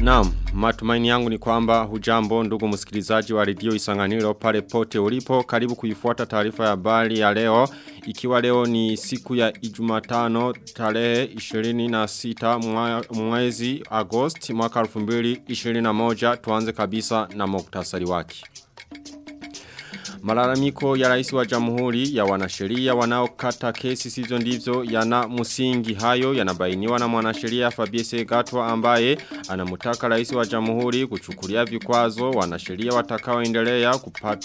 Naam, matumaini yangu ni kwamba hujambo ndugu msikilizaji wa redio Isanganiro pale pote ulipo. Karibu kuifuata taarifa ya habari ya leo. Ikiwa leo ni siku ya Ijumatano tarehe 26 mwezi Agosti mwaka 2021 tuanze kabisa na muktasari wake. Malalamiko ya rais wa jamhuri ya wanasheria wanaokata kesi sizo ndivyo yana msingi hayo yanabainiwa na mwanasheria Fabiese Gatwa ambaye anamutaka rais wa jamhuri kuchukulia vikwazo wanasheria watakaoendelea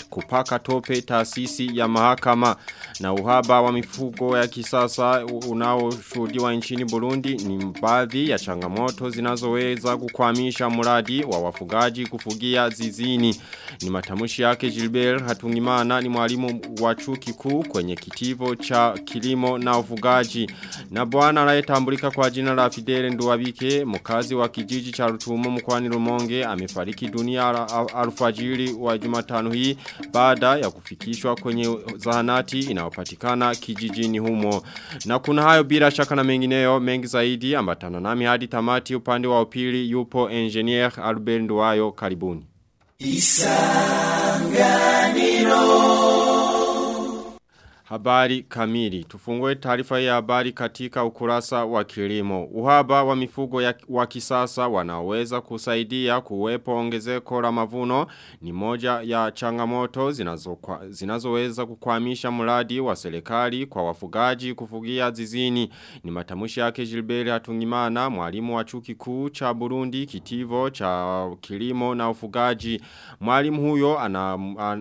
kupaka tope taasisi ya mahakama. Na uhaba wa mifugo ya kisasa unaoshuhudiwa nchini Burundi ni baadhi ya changamoto zinazoweza kukwamisha muradi wa wafugaji kufugia zizini. Ni matamushi yake Gilbert Hatungi Imana ni mwalimu wa chuo kikuu kwenye kitivo cha kilimo na ufugaji. Na bwana anayetambulika kwa jina la Fidele Nduwabike, mkazi wa kijiji cha Rutumo mkoani Rumonge, amefariki dunia alfajiri wa Jumatano hii baada ya kufikishwa kwenye zahanati inayopatikana kijijini humo. Na kuna hayo bila shaka na mengineyo mengi zaidi ambatana nami hadi tamati upande wa upili yupo engineer Albert Nduwayo karibuni. Isanganiro Habari kamili. Tufungue taarifa ya habari katika ukurasa wa kilimo. Uhaba wa mifugo ya wa kisasa wanaweza kusaidia kuwepo ongezeko la mavuno ni moja ya changamoto zinazoweza zinazo kukwamisha mradi wa serikali kwa wafugaji kufugia zizini. Ni matamushi yake Gilbert Hatungimana, mwalimu wa chuo kikuu cha Burundi, kitivo cha kilimo na ufugaji. Mwalimu huyo ana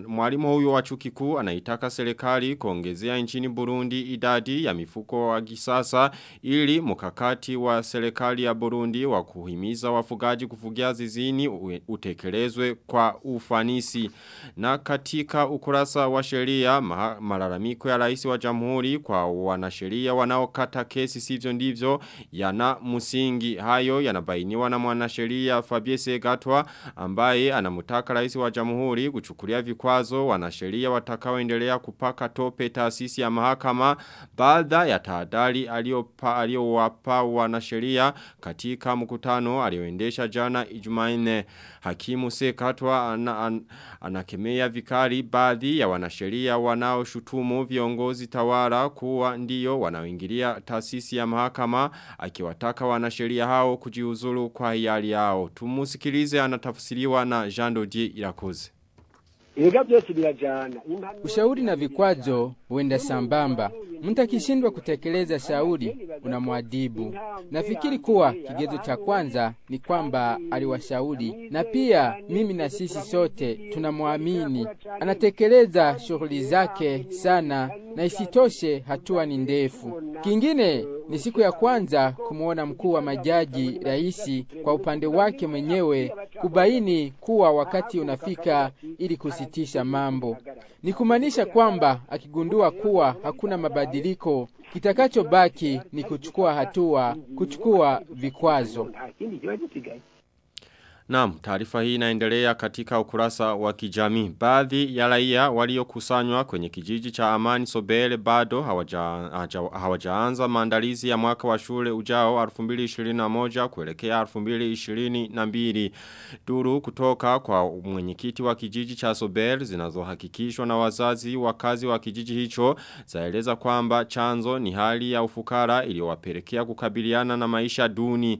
mwalimu huyo wa chuo kikuu anaitaka serikali kuongeza kuongezea nchini Burundi idadi ya mifuko wa kisasa ili mkakati wa serikali ya Burundi wa kuhimiza wafugaji kufugia zizini utekelezwe kwa ufanisi. Na katika ukurasa wa sheria malalamiko ya rais wa jamhuri kwa wanasheria wanaokata kesi sivyo ndivyo yana msingi hayo yanabainiwa na mwanasheria Fabiese Gatwa ambaye anamutaka rais wa jamhuri kuchukulia vikwazo wanasheria watakaoendelea kupaka tope taasisi ya mahakama baada ya tahadhari aliyowapa wanasheria katika mkutano alioendesha jana Ijumanne hakimu Sekatwa ana, an, anakemea vikali baadhi ya wanasheria wanaoshutumu viongozi tawala kuwa ndiyo wanaoingilia taasisi ya mahakama akiwataka wanasheria hao kujiuzulu kwa hiari yao tumusikilize anatafsiriwa na Jean Dodier Irakoze. Ushauri na vikwazo huenda sambamba. Mtu akishindwa kutekeleza shauri unamwadhibu. Nafikiri kuwa kigezo cha kwanza ni kwamba aliwashauri, na pia mimi na sisi sote tunamwamini. anatekeleza shughuli zake sana, na isitoshe hatua ni ndefu. Kingine ni siku ya kwanza kumwona mkuu wa majaji raisi kwa upande wake mwenyewe kubaini kuwa wakati unafika ili kusitisha mambo. Ni kumaanisha kwamba akigundua kuwa hakuna mabadiliko, kitakachobaki ni kuchukua hatua, kuchukua vikwazo. Naam, taarifa hii inaendelea katika ukurasa wa kijamii. Baadhi ya raia waliokusanywa kwenye kijiji cha Amani Sobele bado hawajaanza hawaja maandalizi ya mwaka wa shule ujao 2021 kuelekea 2022. Duru kutoka kwa mwenyekiti wa kijiji cha Sobele zinazohakikishwa na wazazi wakazi wa kijiji hicho zaeleza kwamba chanzo ni hali ya ufukara iliyowapelekea kukabiliana na maisha duni.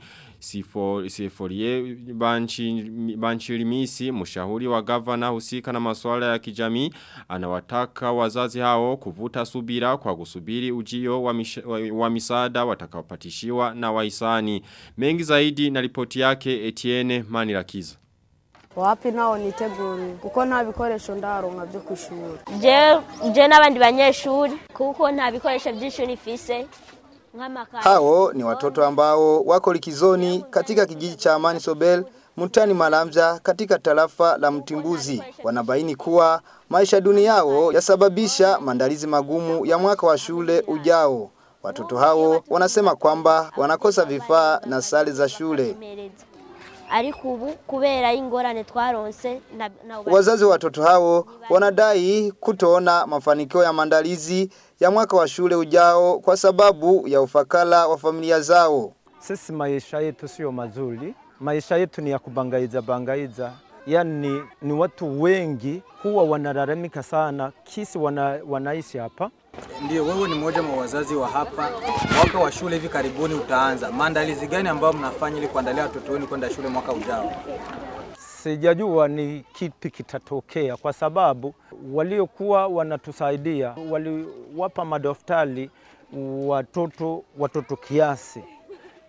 Siforie banchi, Banchilimisi, mshahuri wa gavana husika na masuala ya kijami anawataka wazazi hao kuvuta subira kwa kusubiri ujio wa, mish, wa, wa misaada watakaopatishiwa na waisani. Mengi zaidi na ripoti yake Etienne Manirakiza. wapi nao niteguriye kuko nta bikoresho ndaronka byo kwishura je je n'abandi banyeshuri kuko nta bikoresho by'ishuri fise hao ni watoto ambao wako likizoni katika kijiji cha Amani Sobel mtani Malamza katika tarafa la Mtimbuzi. Wanabaini kuwa maisha duni yao yasababisha maandalizi magumu ya mwaka wa shule ujao. Watoto hao wanasema kwamba wanakosa vifaa na sare za shule. Ariko ubu kubera ingorane twaronse na- na Wazazi wa watoto hao wanadai kutoona mafanikio ya maandalizi ya mwaka wa shule ujao kwa sababu ya ufakala wa familia zao. Sisi maisha yetu sio mazuri, maisha yetu ni ya kubangaiza bangaiza. Yani ni watu wengi huwa wanalalamika sana kisi wana, wanaishi hapa Ndio, wewe ni mmoja wa wazazi wa hapa. Mwaka wa shule hivi karibuni utaanza. Maandalizi gani ambayo mnafanya ili kuandalia watoto wenu kwenda shule mwaka ujao? Sijajua ni kipi kitatokea, kwa sababu waliokuwa wanatusaidia waliwapa madaftari watoto watoto kiasi,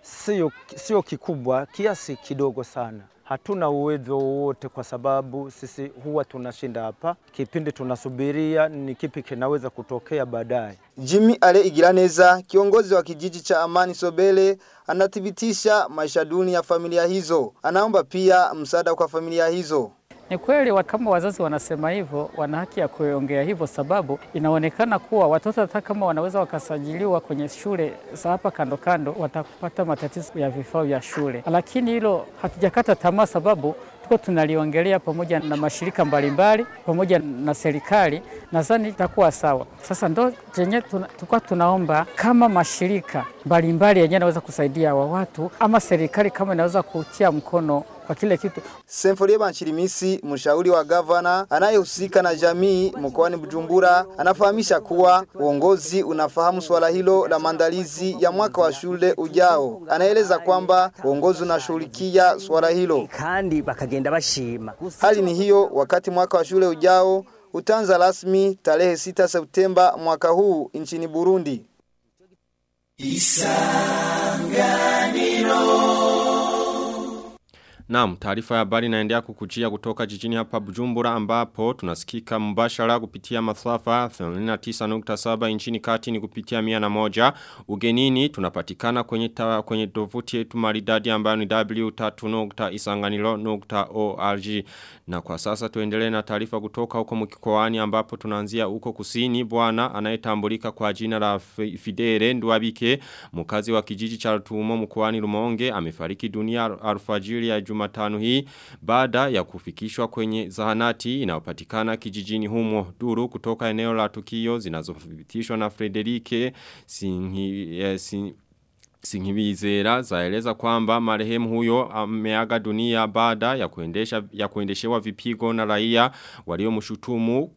sio sio kikubwa, kiasi kidogo sana. Hatuna uwezo wowote kwa sababu sisi huwa tunashinda hapa, kipindi tunasubiria ni kipi kinaweza kutokea baadaye. Jimmy Ale Igiraneza, kiongozi wa kijiji cha Amani Sobele, anathibitisha maisha duni ya familia hizo. Anaomba pia msaada kwa familia hizo. Ni kweli kama wazazi wanasema hivyo, wana haki ya kuongea hivyo, sababu inaonekana kuwa watoto hata kama wanaweza wakasajiliwa kwenye shule za hapa kando kando, watapata matatizo ya vifaa vya shule, lakini hilo hatujakata tamaa, sababu tuko tunaliongelea pamoja na mashirika mbalimbali pamoja na serikali, nadhani itakuwa sawa. Sasa ndo chenye tulikuwa tunaomba kama mashirika mbalimbali yenyewe yanaweza kusaidia hawa watu, ama serikali kama inaweza kutia mkono kwa kile kitu Semforie Banchirimisi, mshauri wa gavana anayehusika na jamii mkoani Bujumbura, anafahamisha kuwa uongozi unafahamu swala hilo la maandalizi ya mwaka wa shule ujao. Anaeleza kwamba uongozi unashughulikia swala hilo. kandi bakagenda bashima Hali ni hiyo wakati mwaka wa shule ujao utaanza rasmi tarehe 6 Septemba mwaka huu nchini Burundi. Naam, taarifa ya habari inaendelea kukujia kutoka jijini hapa Bujumbura ambapo tunasikika mbashara kupitia masafa 89.7 nchini kati ni kupitia 101. Ugenini tunapatikana kwenye ta, kwenye tovuti yetu maridadi ambayo ni w3.isanganiro.org. Na kwa sasa tuendelee na taarifa kutoka huko mkikoani ambapo tunaanzia huko kusini bwana anayetambulika kwa jina la Fidere Ndwabike mkazi wa kijiji cha Rutumo mkoani Rumonge amefariki dunia alfajiri ya Jumatano hii baada ya kufikishwa kwenye zahanati inayopatikana kijijini humo. Duru kutoka eneo la tukio zinazothibitishwa na Frederike Singhi, eh, Singhi Singibizera zaeleza kwamba marehemu huyo ameaga dunia baada ya kuendesha ya kuendeshewa vipigo na raia waliomshutumu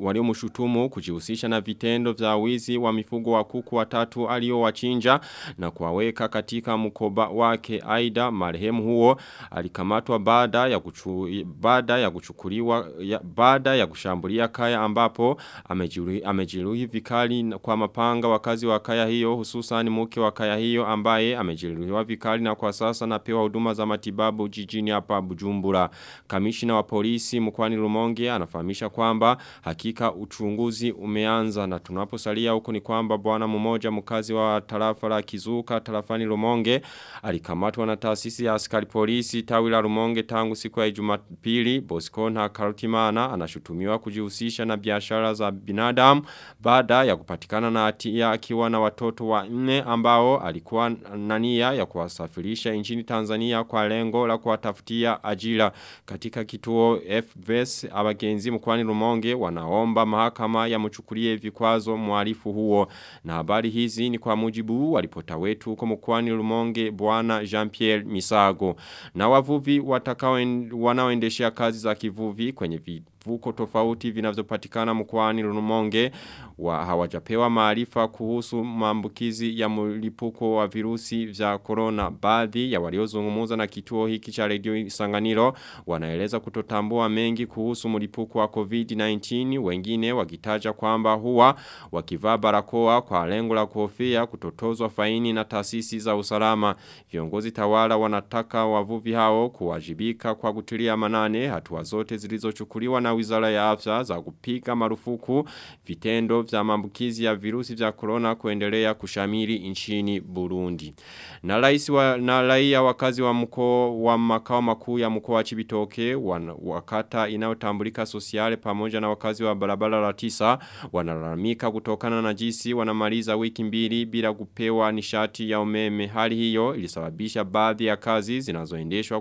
waliomshutumu kujihusisha na vitendo vya wizi wa mifugo wa kuku watatu aliowachinja na kuwaweka katika mkoba wake. Aida marehemu huo alikamatwa baada ya kuchu, baada ya kuchukuliwa ya, baada ya kushambulia kaya ambapo amejiruhi, amejiruhi vikali kwa mapanga wakazi wa kaya hiyo hususan mke wa kaya hiyo ambaye amejiruhiwa vikali na kwa sasa napewa huduma za matibabu jijini hapa Bujumbura. Kamishina wa polisi mkoani Rumonge anafahamisha kwamba hakika uchunguzi umeanza. Na tunaposalia huko ni kwamba bwana mmoja mkazi wa tarafa la Kizuka tarafani Rumonge alikamatwa na taasisi ya askari polisi tawi la Rumonge tangu siku ya Jumapili. Boscona Karutimana anashutumiwa kujihusisha na biashara za binadamu baada ya kupatikana na hatia akiwa na watoto wa nne ambao alikuwa nania ya kuwasafirisha nchini Tanzania kwa lengo la kuwatafutia ajira. Katika kituo FVS abagenzi mkwani Rumonge wanaomba mahakama ya mchukulie vikwazo mwalifu huo. Na habari hizi ni kwa mujibu wa ripota wetu huko mkwani Rumonge bwana Jean-Pierre Misago. Na wavuvi watakao wanaoendeshea kazi za kivuvi kwenye vivuko tofauti vinavyopatikana mkoani Rumonge wa hawajapewa maarifa kuhusu maambukizi ya mlipuko wa virusi vya corona. Baadhi ya waliozungumza na kituo hiki cha redio Sanganiro wanaeleza kutotambua mengi kuhusu mlipuko wa COVID-19 wengine wakitaja kwamba huwa wakivaa barakoa kwa lengo la kuhofia kutotozwa faini na taasisi za usalama. Viongozi tawala wanataka wavuvi hao kuwajibika kwa kutilia manane hatua zote zilizochukuliwa na wizara ya afya za kupiga marufuku vitendo vya maambukizi ya virusi vya corona kuendelea kushamiri nchini Burundi. Na rais wa na raia wakazi wa mkoa wa makao makuu ya mkoa wa Chibitoke wan, wakata inayotambulika sosiale pamoja na wakazi wa barabara la tisa wanalalamika kutokana na jinsi wanamaliza wiki mbili bila kupewa nishati ya umeme. Hali hiyo ilisababisha baadhi ya kazi zinazoendeshwa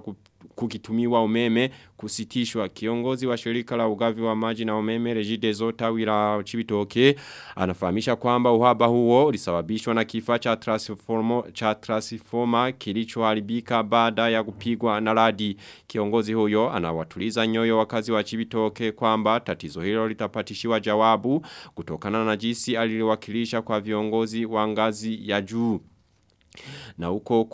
kukitumiwa umeme kusitishwa. Kiongozi wa shirika la ugavi wa maji na umeme Regideso tawi la Chibitoke anafahamisha kwamba uhaba huo ulisababishwa na kifaa cha transformer cha transformer kilichoharibika baada ya kupigwa na radi. Kiongozi huyo anawatuliza nyoyo wakazi wa Chibitoke kwamba tatizo hilo litapatishiwa jawabu kutokana na jinsi aliliwakilisha kwa viongozi wa ngazi ya juu. Na huko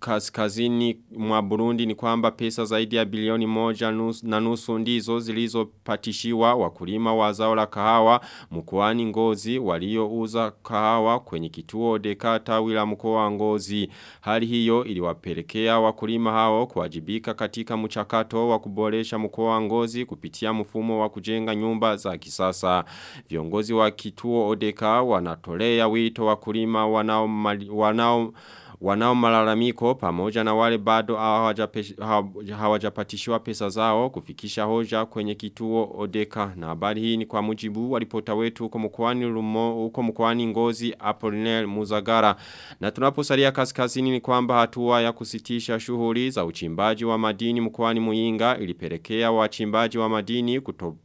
kaskazini mwa Burundi ni kwamba pesa zaidi ya bilioni moja na nusu ndizo zilizopatishiwa wakulima wa zao la kahawa mkoani Ngozi waliouza kahawa kwenye kituo dekata wila mkoa wa Ngozi. Hali hiyo iliwapelekea wakulima hao kuwajibika katika mchakato wa kuboresha mkoa wa Ngozi kupitia mfumo wa kujenga nyumba za kisasa. Viongozi wa kituo Odeka wanatolea wito wakulima wanao wanao wanao malalamiko pamoja na wale bado hawajapatishiwa pesa zao kufikisha hoja kwenye kituo Odeka. Na habari hii ni kwa mujibu wa ripota wetu huko mkoani Rumo huko mkoani Ngozi Apollinaire Muzagara. Na tunaposalia kaskazini ni kwamba hatua ya kusitisha shughuli za uchimbaji wa madini mkoani Muyinga ilipelekea wachimbaji wa madini kuto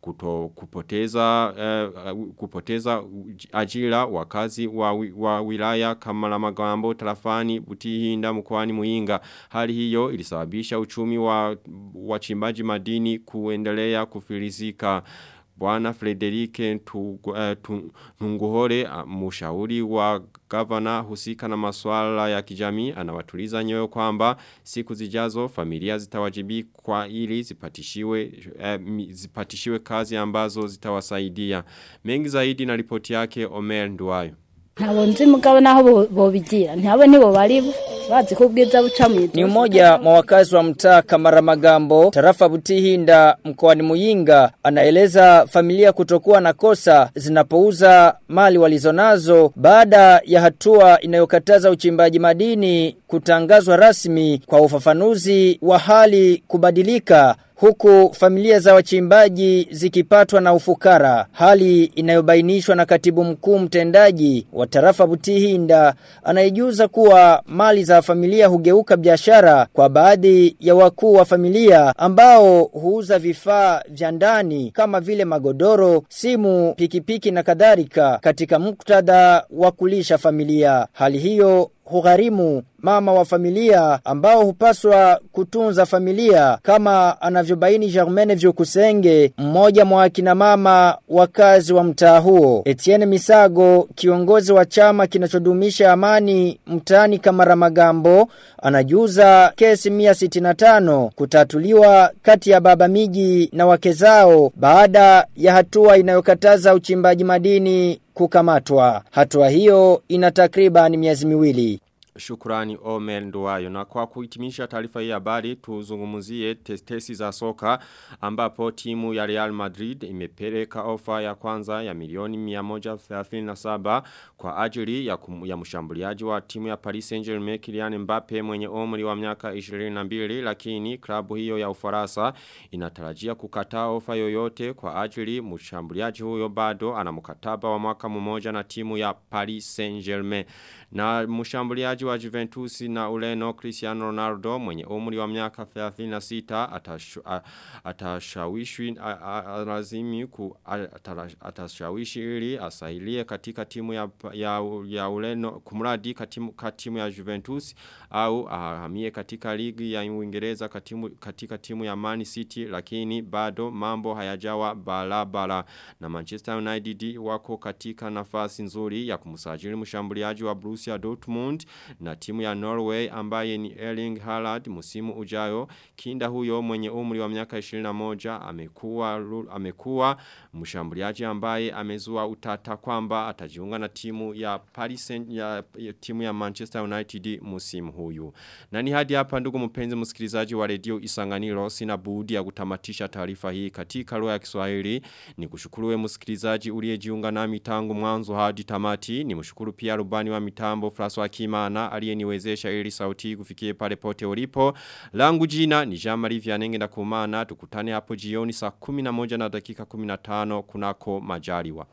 kuto, kupoteza uh, kupoteza ajira wakazi wa, wa wilaya kama la magambo tarafani butihinda mkoani muinga hali hiyo ilisababisha uchumi wa wachimbaji madini kuendelea kufilisika Bwana Frederike Ntunguhore uh, mushauri wa gavana husika na masuala ya kijamii anawatuliza nyoyo kwamba siku zijazo familia zitawajibikwa ili zipatishiwe eh, zipatishiwe kazi ambazo zitawasaidia. Mengi zaidi na ripoti yake Omer Nduwayo. Na nzi mugabo naho bobigira ntabe nibo bari Ni mmoja mwa wakazi wa mtaa Kamara Magambo, tarafa Butihinda mkoani Muyinga, anaeleza familia kutokuwa na kosa zinapouza mali walizonazo baada ya hatua inayokataza uchimbaji madini kutangazwa rasmi kwa ufafanuzi wa hali kubadilika huku familia za wachimbaji zikipatwa na ufukara hali inayobainishwa na katibu mkuu mtendaji wa tarafa Butihinda anayejuza kuwa mali za familia hugeuka biashara kwa baadhi ya wakuu wa familia ambao huuza vifaa vya ndani kama vile magodoro, simu, pikipiki na kadhalika katika muktadha wa kulisha familia. Hali hiyo hugharimu mama wa familia ambao hupaswa kutunza familia. Kama anavyobaini Germaine Vyokusenge mmoja mwa akina mama wakazi wa mtaa huo. Etienne Misago kiongozi wa chama kinachodumisha amani mtaani kama Ramagambo anajuza kesi 165 kutatuliwa kati ya baba miji na wake zao baada ya hatua inayokataza uchimbaji madini kukamatwa. Hatua hiyo ina takriban miezi miwili. Shukrani Omel Nduwayo. Na kwa kuitimisha taarifa hii habari tuzungumuzie testesi za soka ambapo timu ya Real Madrid imepeleka ofa ya kwanza ya milioni 137 kwa ajili ya, ya mshambuliaji wa timu ya Paris Saint-Germain Kylian Mbappe mwenye umri wa miaka 22 lakini klabu hiyo ya Ufaransa inatarajia kukataa ofa yoyote kwa ajili mshambuliaji huyo bado ana mkataba wa mwaka mmoja na timu ya Paris Saint-Germain na mshambuliaji wa Juventus na Ureno Cristiano Ronaldo mwenye umri wa miaka 36 atashawishwi lazimi ku atashawishi ili asailie katika timu ya ya, ya Ureno kumradi katimu, katimu ya Juventus au ahamie katika ligi ya Uingereza katika timu ya Man City lakini bado mambo hayajawa barabara na Manchester United wako katika nafasi nzuri ya kumsajili mshambuliaji wa Borussia Dortmund na timu ya Norway ambaye ni Erling Haaland msimu ujayo kinda huyo mwenye umri wa miaka 21 amekuwa amekuwa mshambuliaji ambaye amezua utata kwamba atajiunga na timu ya Paris Saint ya, ya timu ya Manchester United msimu huyu. Na ni hadi hapa ndugu mpenzi msikilizaji wa redio Isanganiro sina budi ya kutamatisha taarifa hii katika lugha ya Kiswahili. Ni kushukuru we msikilizaji uliyejiunga nami tangu mwanzo hadi tamati. Ni mshukuru pia rubani wa mitambo François Kimana aliyeniwezesha ili sauti kufikie pale pote ulipo. Langu jina ni Vianenge na kumana tukutane hapo jioni saa 11 na dakika 15 kunako majaliwa